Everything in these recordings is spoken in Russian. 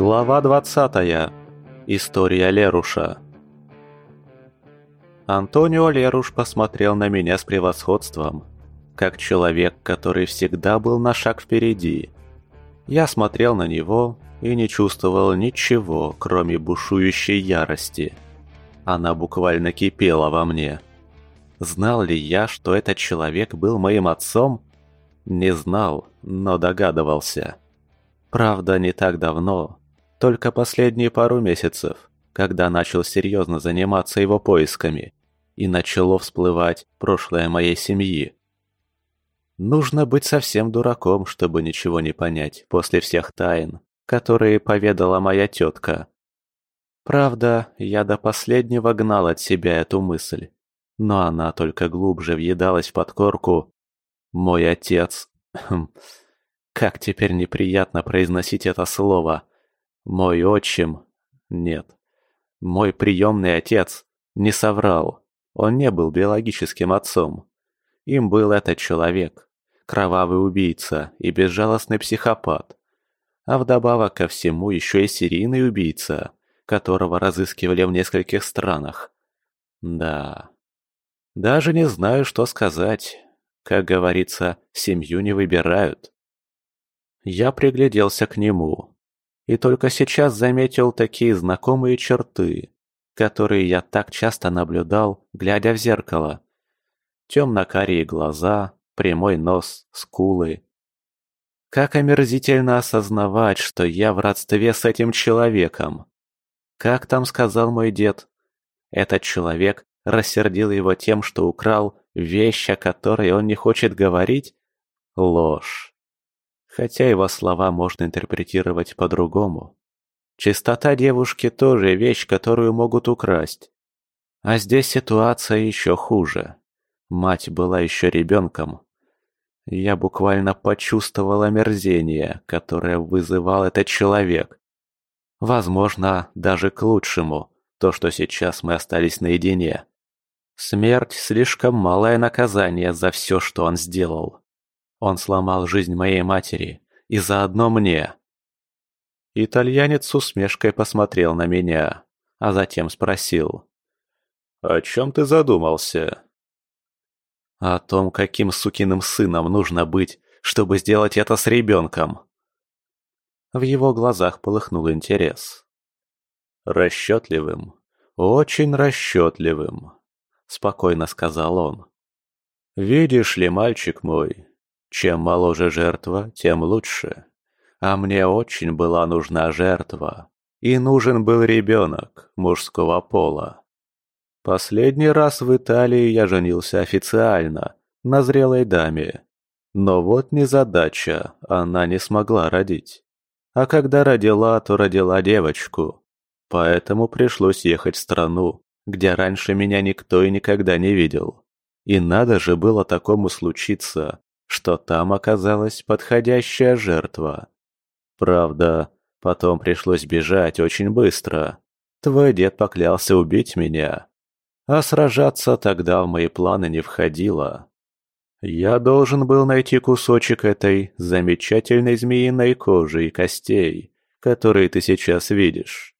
Глава 20. История Леруша. Антонио Леруш посмотрел на меня с превосходством, как человек, который всегда был на шаг впереди. Я смотрел на него и не чувствовал ничего, кроме бушующей ярости. Она буквально кипела во мне. Знал ли я, что этот человек был моим отцом? Не знал, но догадывался. Правда, не так давно, только последние пару месяцев, когда начал серьезно заниматься его поисками, и начало всплывать прошлое моей семьи. Нужно быть совсем дураком, чтобы ничего не понять после всех тайн, которые поведала моя тетка. Правда, я до последнего гнал от себя эту мысль, но она только глубже въедалась в подкорку. Мой отец... Хм, как теперь неприятно произносить это слово. Мой отчим... Нет. Мой приемный отец не соврал. Он не был биологическим отцом. Им был этот человек. Кровавый убийца и безжалостный психопат. А вдобавок ко всему еще и серийный убийца, которого разыскивали в нескольких странах. Да. Даже не знаю, что сказать. Как говорится, семью не выбирают. Я пригляделся к нему. И только сейчас заметил такие знакомые черты, которые я так часто наблюдал, глядя в зеркало. Темно-карие глаза, прямой нос, скулы. Как омерзительно осознавать, что я в родстве с этим человеком. Как там сказал мой дед? Этот человек рассердил его тем, что украл вещь, о которой он не хочет говорить? Ложь хотя его слова можно интерпретировать по-другому. Чистота девушки тоже вещь, которую могут украсть. А здесь ситуация еще хуже. Мать была еще ребенком. Я буквально почувствовал омерзение, которое вызывал этот человек. Возможно, даже к лучшему, то, что сейчас мы остались наедине. Смерть – слишком малое наказание за все, что он сделал. Он сломал жизнь моей матери и заодно мне. Итальянец с усмешкой посмотрел на меня, а затем спросил. «О чем ты задумался?» «О том, каким сукиным сыном нужно быть, чтобы сделать это с ребенком». В его глазах полыхнул интерес. «Расчетливым, очень расчетливым», — спокойно сказал он. «Видишь ли, мальчик мой, чем моложе жертва, тем лучше. А мне очень была нужна жертва. И нужен был ребенок мужского пола. Последний раз в Италии я женился официально, на зрелой даме. Но вот незадача, она не смогла родить. А когда родила, то родила девочку. Поэтому пришлось ехать в страну, где раньше меня никто и никогда не видел. И надо же было такому случиться, что там оказалась подходящая жертва. Правда, потом пришлось бежать очень быстро. Твой дед поклялся убить меня. А сражаться тогда в мои планы не входило. Я должен был найти кусочек этой замечательной змеиной кожи и костей, которые ты сейчас видишь.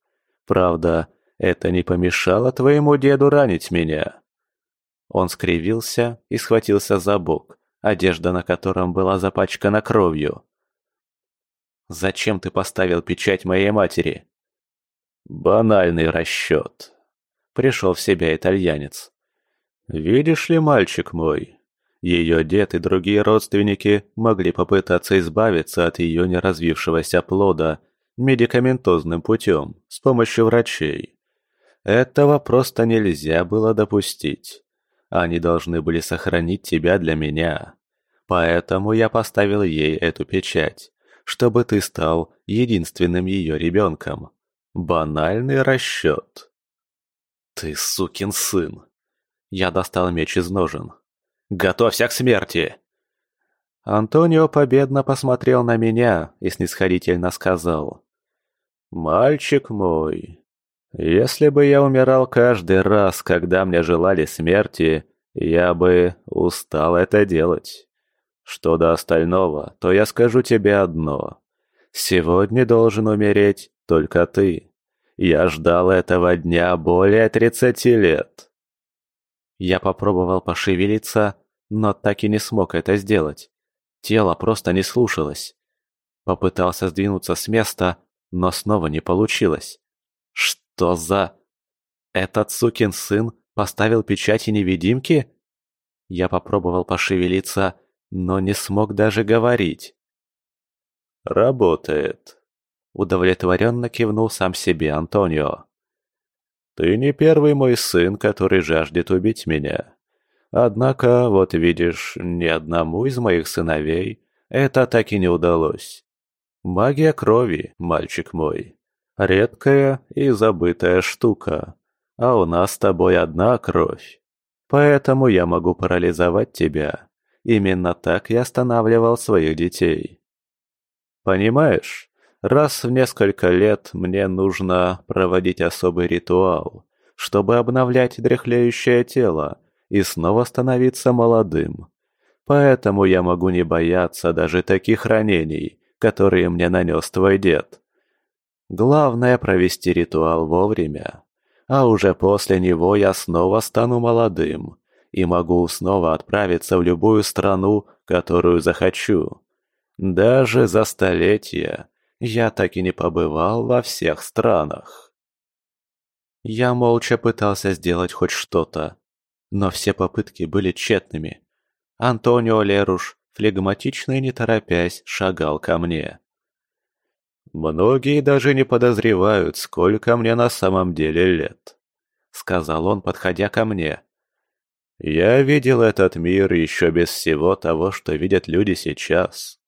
Правда, это не помешало твоему деду ранить меня. Он скривился и схватился за бок, одежда на котором была запачкана кровью. «Зачем ты поставил печать моей матери?» «Банальный расчет», — пришел в себя итальянец. «Видишь ли, мальчик мой, ее дед и другие родственники могли попытаться избавиться от ее неразвившегося плода медикаментозным путем, с помощью врачей. Этого просто нельзя было допустить. Они должны были сохранить тебя для меня. Поэтому я поставил ей эту печать, чтобы ты стал единственным ее ребенком. Банальный расчет. Ты сукин сын. Я достал меч из ножен. Готовься к смерти! Антонио победно посмотрел на меня и снисходительно сказал. «Мальчик мой, если бы я умирал каждый раз, когда мне желали смерти, я бы устал это делать. Что до остального, то я скажу тебе одно. Сегодня должен умереть только ты. Я ждал этого дня более тридцати лет. Я попробовал пошевелиться, но так и не смог это сделать. Тело просто не слушалось. Попытался сдвинуться с места, но снова не получилось. Что за... Этот сукин сын поставил печати невидимки? Я попробовал пошевелиться, но не смог даже говорить. «Работает», — удовлетворенно кивнул сам себе Антонио. «Ты не первый мой сын, который жаждет убить меня. Однако, вот видишь, ни одному из моих сыновей это так и не удалось. Магия крови, мальчик мой. Редкая и забытая штука. А у нас с тобой одна кровь. Поэтому я могу парализовать тебя. Именно так я останавливал своих детей. Понимаешь, раз в несколько лет мне нужно проводить особый ритуал, чтобы обновлять дряхлеющее тело и снова становиться молодым. Поэтому я могу не бояться даже таких ранений, которые мне нанес твой дед. Главное провести ритуал вовремя а уже после него я снова стану молодым и могу снова отправиться в любую страну, которую захочу. Даже за столетия я так и не побывал во всех странах. Я молча пытался сделать хоть что-то, но все попытки были тщетными. Антонио Леруш, флегматично и не торопясь, шагал ко мне. «Многие даже не подозревают, сколько мне на самом деле лет», — сказал он, подходя ко мне. «Я видел этот мир еще без всего того, что видят люди сейчас.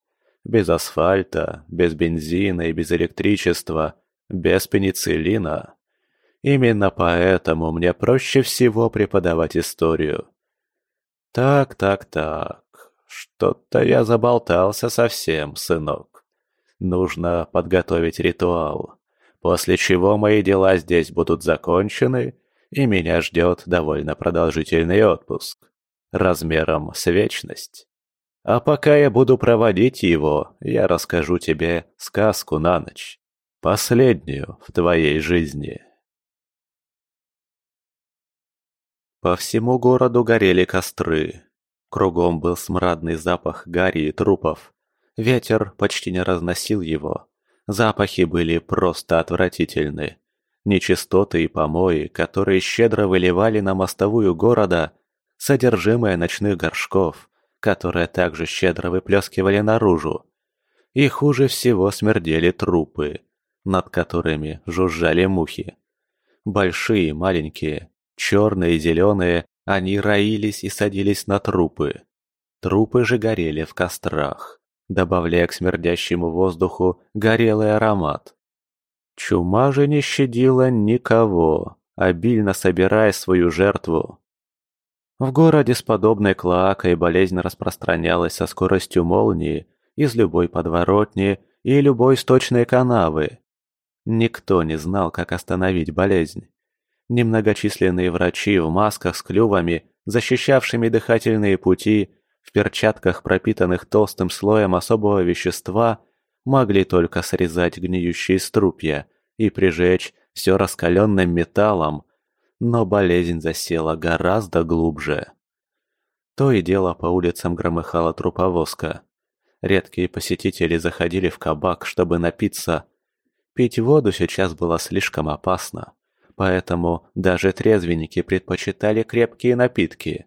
Без асфальта, без бензина и без электричества, без пенициллина. Именно поэтому мне проще всего преподавать историю. Так, так, так, что-то я заболтался совсем, сынок. Нужно подготовить ритуал, после чего мои дела здесь будут закончены, и меня ждет довольно продолжительный отпуск, размером с вечность. А пока я буду проводить его, я расскажу тебе сказку на ночь, последнюю в твоей жизни. По всему городу горели костры. Кругом был смрадный запах гари и трупов. Ветер почти не разносил его. Запахи были просто отвратительны. Нечистоты и помои, которые щедро выливали на мостовую города, содержимое ночных горшков, которые также щедро выплескивали наружу. И хуже всего смердели трупы, над которыми жужжали мухи. Большие и маленькие, черные и зеленые, они роились и садились на трупы. Трупы же горели в кострах добавляя к смердящему воздуху горелый аромат. Чума же не щадила никого, обильно собирая свою жертву. В городе с подобной клоакой болезнь распространялась со скоростью молнии из любой подворотни и любой сточной канавы. Никто не знал, как остановить болезнь. Немногочисленные врачи в масках с клювами, защищавшими дыхательные пути, в перчатках, пропитанных толстым слоем особого вещества, могли только срезать гниющие струпья и прижечь все раскаленным металлом, но болезнь засела гораздо глубже. То и дело по улицам громыхала труповозка. Редкие посетители заходили в кабак, чтобы напиться. Пить воду сейчас было слишком опасно, поэтому даже трезвенники предпочитали крепкие напитки.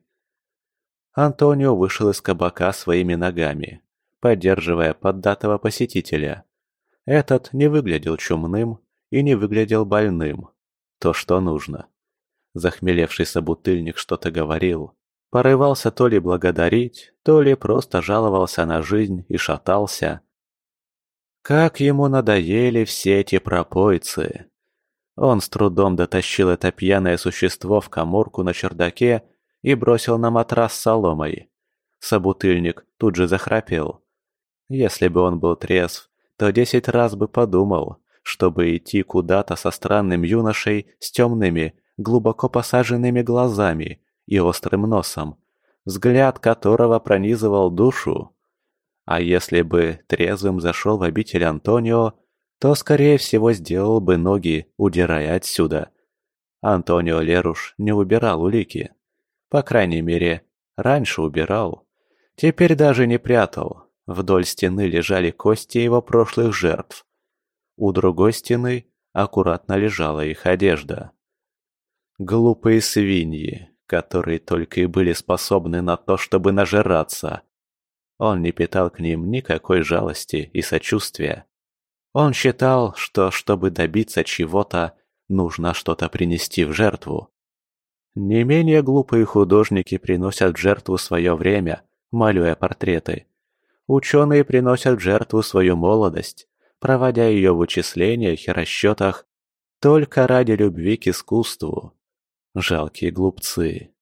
Антонио вышел из кабака своими ногами, поддерживая поддатого посетителя. Этот не выглядел чумным и не выглядел больным. То, что нужно. Захмелевший собутыльник что-то говорил. Порывался то ли благодарить, то ли просто жаловался на жизнь и шатался. Как ему надоели все эти пропойцы. Он с трудом дотащил это пьяное существо в коморку на чердаке и бросил на матрас соломой. Собутыльник тут же захрапел. Если бы он был трезв, то десять раз бы подумал, чтобы идти куда-то со странным юношей с темными, глубоко посаженными глазами и острым носом, взгляд которого пронизывал душу. А если бы трезвым зашел в обитель Антонио, то, скорее всего, сделал бы ноги, удирая отсюда. Антонио Леруш не убирал улики. По крайней мере, раньше убирал. Теперь даже не прятал. Вдоль стены лежали кости его прошлых жертв. У другой стены аккуратно лежала их одежда. Глупые свиньи, которые только и были способны на то, чтобы нажираться. Он не питал к ним никакой жалости и сочувствия. Он считал, что чтобы добиться чего-то, нужно что-то принести в жертву. Не менее глупые художники приносят в жертву свое время, малюя портреты. Ученые приносят в жертву свою молодость, проводя ее в вычислениях и расчетах только ради любви к искусству. Жалкие глупцы.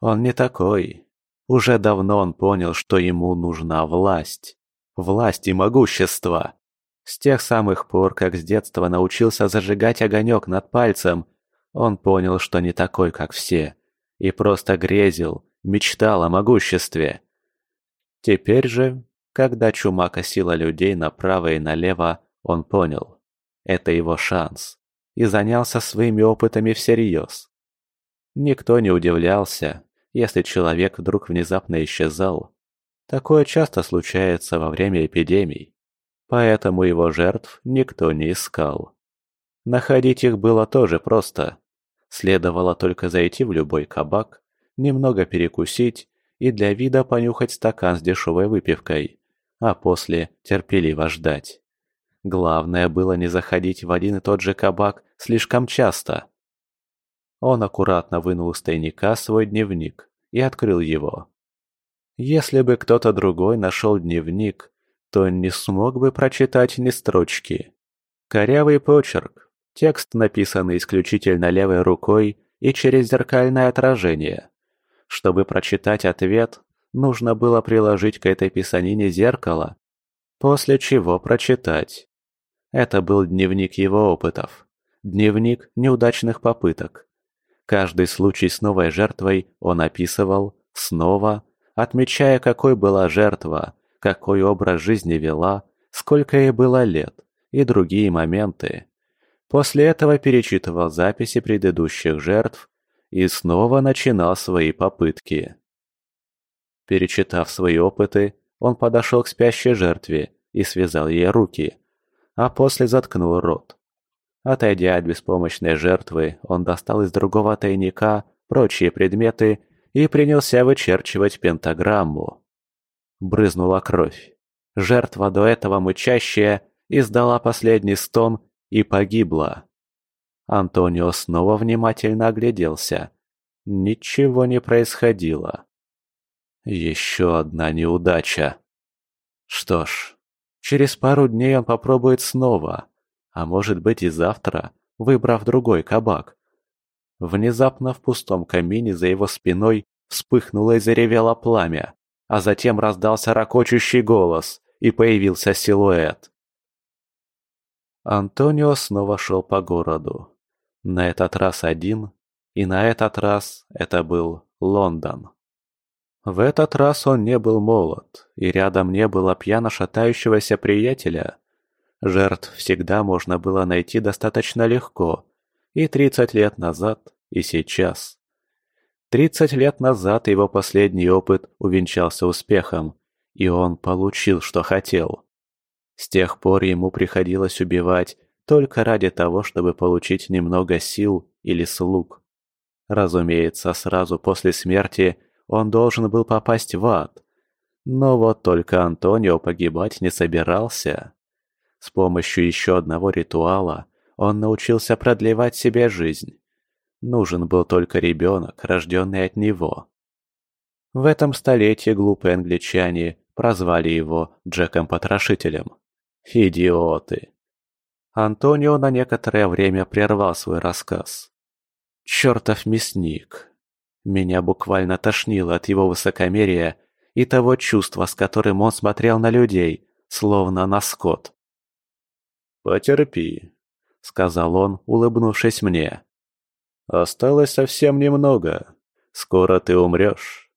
Он не такой. Уже давно он понял, что ему нужна власть. Власть и могущество. С тех самых пор, как с детства научился зажигать огонек над пальцем, он понял, что не такой, как все. И просто грезил, мечтал о могуществе. Теперь же, когда чума косила людей направо и налево, он понял. Это его шанс. И занялся своими опытами всерьез. Никто не удивлялся, если человек вдруг внезапно исчезал. Такое часто случается во время эпидемий. Поэтому его жертв никто не искал. Находить их было тоже просто. Следовало только зайти в любой кабак, немного перекусить и для вида понюхать стакан с дешевой выпивкой, а после терпеливо ждать. Главное было не заходить в один и тот же кабак слишком часто. Он аккуратно вынул из тайника свой дневник и открыл его. Если бы кто-то другой нашел дневник, то не смог бы прочитать ни строчки. Корявый почерк, текст, написанный исключительно левой рукой и через зеркальное отражение. Чтобы прочитать ответ, нужно было приложить к этой писанине зеркало, после чего прочитать. Это был дневник его опытов, дневник неудачных попыток. Каждый случай с новой жертвой он описывал, снова, отмечая, какой была жертва, какой образ жизни вела, сколько ей было лет и другие моменты. После этого перечитывал записи предыдущих жертв и снова начинал свои попытки. Перечитав свои опыты, он подошел к спящей жертве и связал ей руки, а после заткнул рот. Отойдя от беспомощной жертвы, он достал из другого тайника прочие предметы и принялся вычерчивать пентаграмму. Брызнула кровь. Жертва, до этого мычащая, издала последний стон и погибла. Антонио снова внимательно огляделся. Ничего не происходило. Еще одна неудача. Что ж, через пару дней он попробует снова а может быть и завтра, выбрав другой кабак. Внезапно в пустом камине за его спиной вспыхнуло и заревело пламя, а затем раздался ракочущий голос, и появился силуэт. Антонио снова шел по городу. На этот раз один, и на этот раз это был Лондон. В этот раз он не был молод, и рядом не было пьяно шатающегося приятеля, Жертв всегда можно было найти достаточно легко. И 30 лет назад, и сейчас. 30 лет назад его последний опыт увенчался успехом, и он получил, что хотел. С тех пор ему приходилось убивать только ради того, чтобы получить немного сил или слуг. Разумеется, сразу после смерти он должен был попасть в ад. Но вот только Антонио погибать не собирался. С помощью еще одного ритуала он научился продлевать себе жизнь. Нужен был только ребенок, рожденный от него. В этом столетии глупые англичане прозвали его Джеком-потрошителем. Идиоты. Антонио на некоторое время прервал свой рассказ. «Чертов мясник!» Меня буквально тошнило от его высокомерия и того чувства, с которым он смотрел на людей, словно на скот. «Потерпи», — сказал он, улыбнувшись мне. «Осталось совсем немного. Скоро ты умрешь».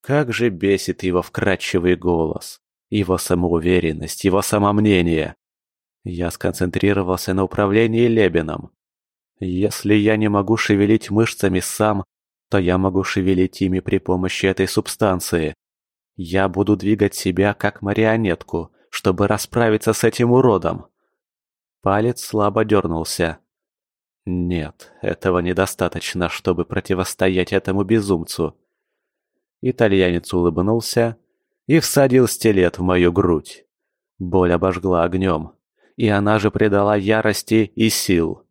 Как же бесит его вкрадчивый голос, его самоуверенность, его самомнение. Я сконцентрировался на управлении Лебеном. Если я не могу шевелить мышцами сам, то я могу шевелить ими при помощи этой субстанции. Я буду двигать себя как марионетку, чтобы расправиться с этим уродом. Палец слабо дернулся. Нет, этого недостаточно, чтобы противостоять этому безумцу. Итальянец улыбнулся и всадил стилет в мою грудь. Боль обожгла огнем, и она же придала ярости и сил.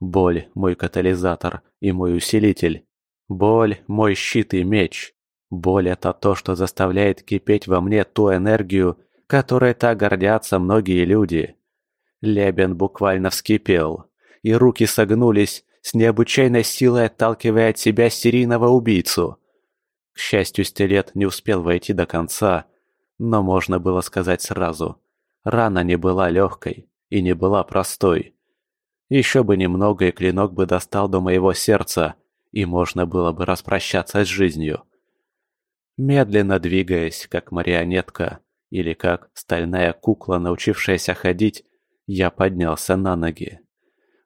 Боль – мой катализатор и мой усилитель. Боль – мой щит и меч. Боль – это то, что заставляет кипеть во мне ту энергию, которой так гордятся многие люди. Лебен буквально вскипел, и руки согнулись, с необычайной силой отталкивая от себя серийного убийцу. К счастью, стилет не успел войти до конца, но можно было сказать сразу. Рана не была легкой и не была простой. Еще бы немного, и клинок бы достал до моего сердца, и можно было бы распрощаться с жизнью. Медленно двигаясь, как марионетка, или как стальная кукла, научившаяся ходить, я поднялся на ноги.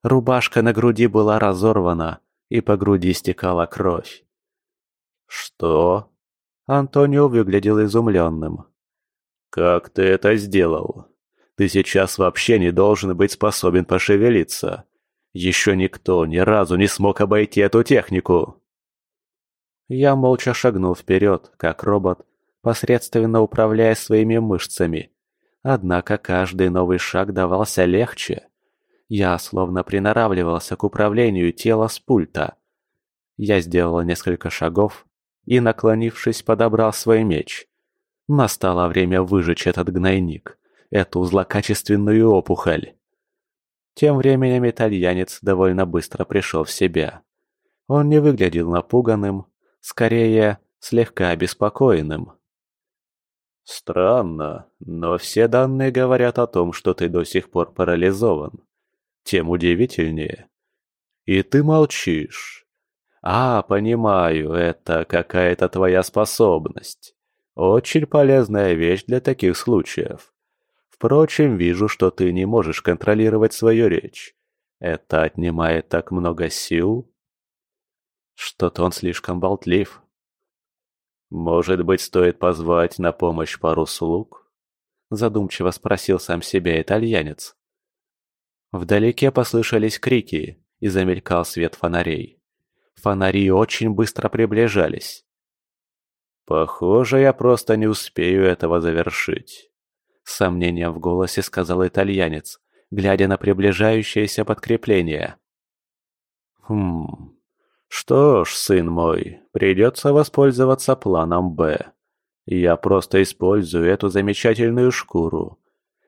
Рубашка на груди была разорвана, и по груди стекала кровь. «Что?» Антонио выглядел изумленным. «Как ты это сделал? Ты сейчас вообще не должен быть способен пошевелиться. Еще никто ни разу не смог обойти эту технику!» Я молча шагнул вперед, как робот, посредственно управляя своими мышцами. Однако каждый новый шаг давался легче. Я словно приноравливался к управлению тела с пульта. Я сделал несколько шагов и, наклонившись, подобрал свой меч. Настало время выжечь этот гнойник, эту злокачественную опухоль. Тем временем итальянец довольно быстро пришел в себя. Он не выглядел напуганным, скорее, слегка обеспокоенным. «Странно, но все данные говорят о том, что ты до сих пор парализован. Тем удивительнее. И ты молчишь. А, понимаю, это какая-то твоя способность. Очень полезная вещь для таких случаев. Впрочем, вижу, что ты не можешь контролировать свою речь. Это отнимает так много сил. Что-то он слишком болтлив. Может быть, стоит позвать на помощь пару слуг? Задумчиво спросил сам себя итальянец. Вдалеке послышались крики и замелькал свет фонарей. Фонари очень быстро приближались. «Похоже, я просто не успею этого завершить», — с сомнением в голосе сказал итальянец, глядя на приближающееся подкрепление. «Хм... Что ж, сын мой, придется воспользоваться планом «Б». Я просто использую эту замечательную шкуру.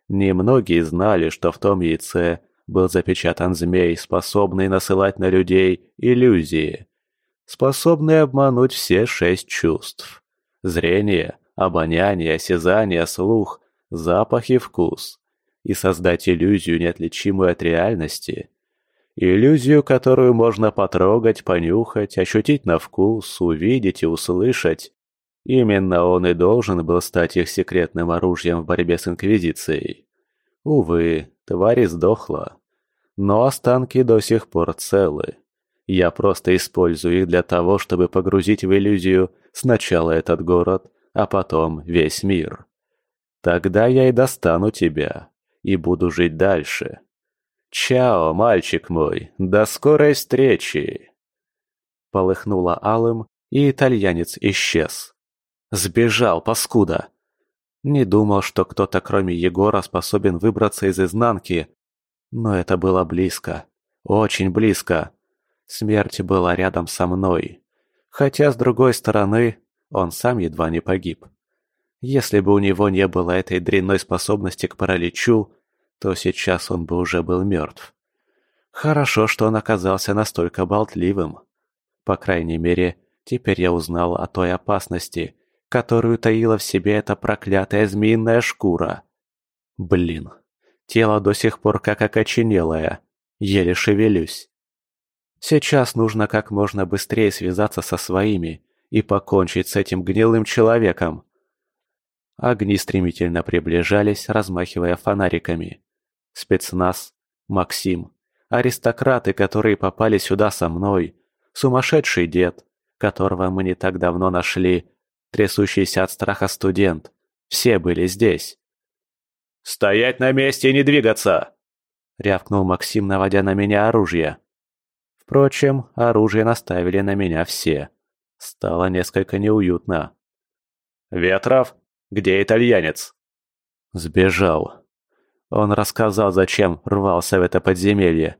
Немногие знали, что в том яйце был запечатан змей, способный насылать на людей иллюзии, способный обмануть все шесть чувств. Зрение, обоняние, осязание, слух, запах и вкус. И создать иллюзию, неотличимую от реальности. Иллюзию, которую можно потрогать, понюхать, ощутить на вкус, увидеть и услышать. Именно он и должен был стать их секретным оружием в борьбе с Инквизицией. Увы, тварь сдохла. Но останки до сих пор целы. Я просто использую их для того, чтобы погрузить в иллюзию сначала этот город, а потом весь мир. Тогда я и достану тебя, и буду жить дальше. Чао, мальчик мой, до скорой встречи!» Полыхнуло алым, и итальянец исчез. Сбежал, паскуда. Не думал, что кто-то кроме Егора способен выбраться из изнанки. Но это было близко. Очень близко. Смерть была рядом со мной. Хотя, с другой стороны, он сам едва не погиб. Если бы у него не было этой дрянной способности к параличу, то сейчас он бы уже был мертв. Хорошо, что он оказался настолько болтливым. По крайней мере, теперь я узнал о той опасности, которую таила в себе эта проклятая змеиная шкура. Блин, тело до сих пор как окоченелое, еле шевелюсь. Сейчас нужно как можно быстрее связаться со своими и покончить с этим гнилым человеком. Огни стремительно приближались, размахивая фонариками. Спецназ, Максим, аристократы, которые попали сюда со мной, сумасшедший дед, которого мы не так давно нашли, трясущийся от страха студент. Все были здесь. «Стоять на месте и не двигаться!» — рявкнул Максим, наводя на меня оружие. Впрочем, оружие наставили на меня все. Стало несколько неуютно. «Ветров, где итальянец?» Сбежал. Он рассказал, зачем рвался в это подземелье.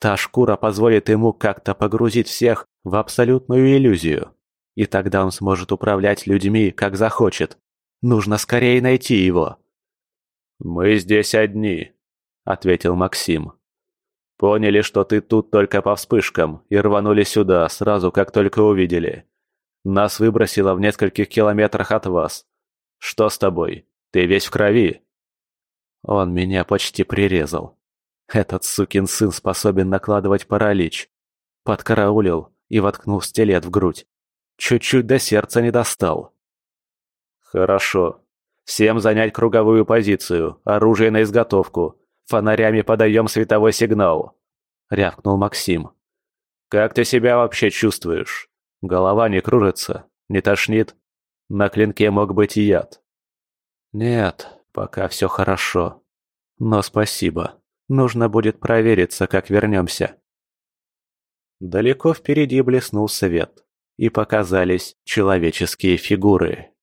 Та шкура позволит ему как-то погрузить всех в абсолютную иллюзию. И тогда он сможет управлять людьми, как захочет. Нужно скорее найти его. «Мы здесь одни», — ответил Максим. «Поняли, что ты тут только по вспышкам и рванули сюда сразу, как только увидели. Нас выбросило в нескольких километрах от вас. Что с тобой? Ты весь в крови». Он меня почти прирезал. Этот сукин сын способен накладывать паралич. Подкараулил и воткнул стилет в грудь. Чуть-чуть до сердца не достал. «Хорошо. Всем занять круговую позицию, оружие на изготовку. Фонарями подаем световой сигнал», — рявкнул Максим. «Как ты себя вообще чувствуешь? Голова не кружится, не тошнит? На клинке мог быть и яд». «Нет, пока все хорошо. Но спасибо. Нужно будет провериться, как вернемся». Далеко впереди блеснул свет, и показались человеческие фигуры.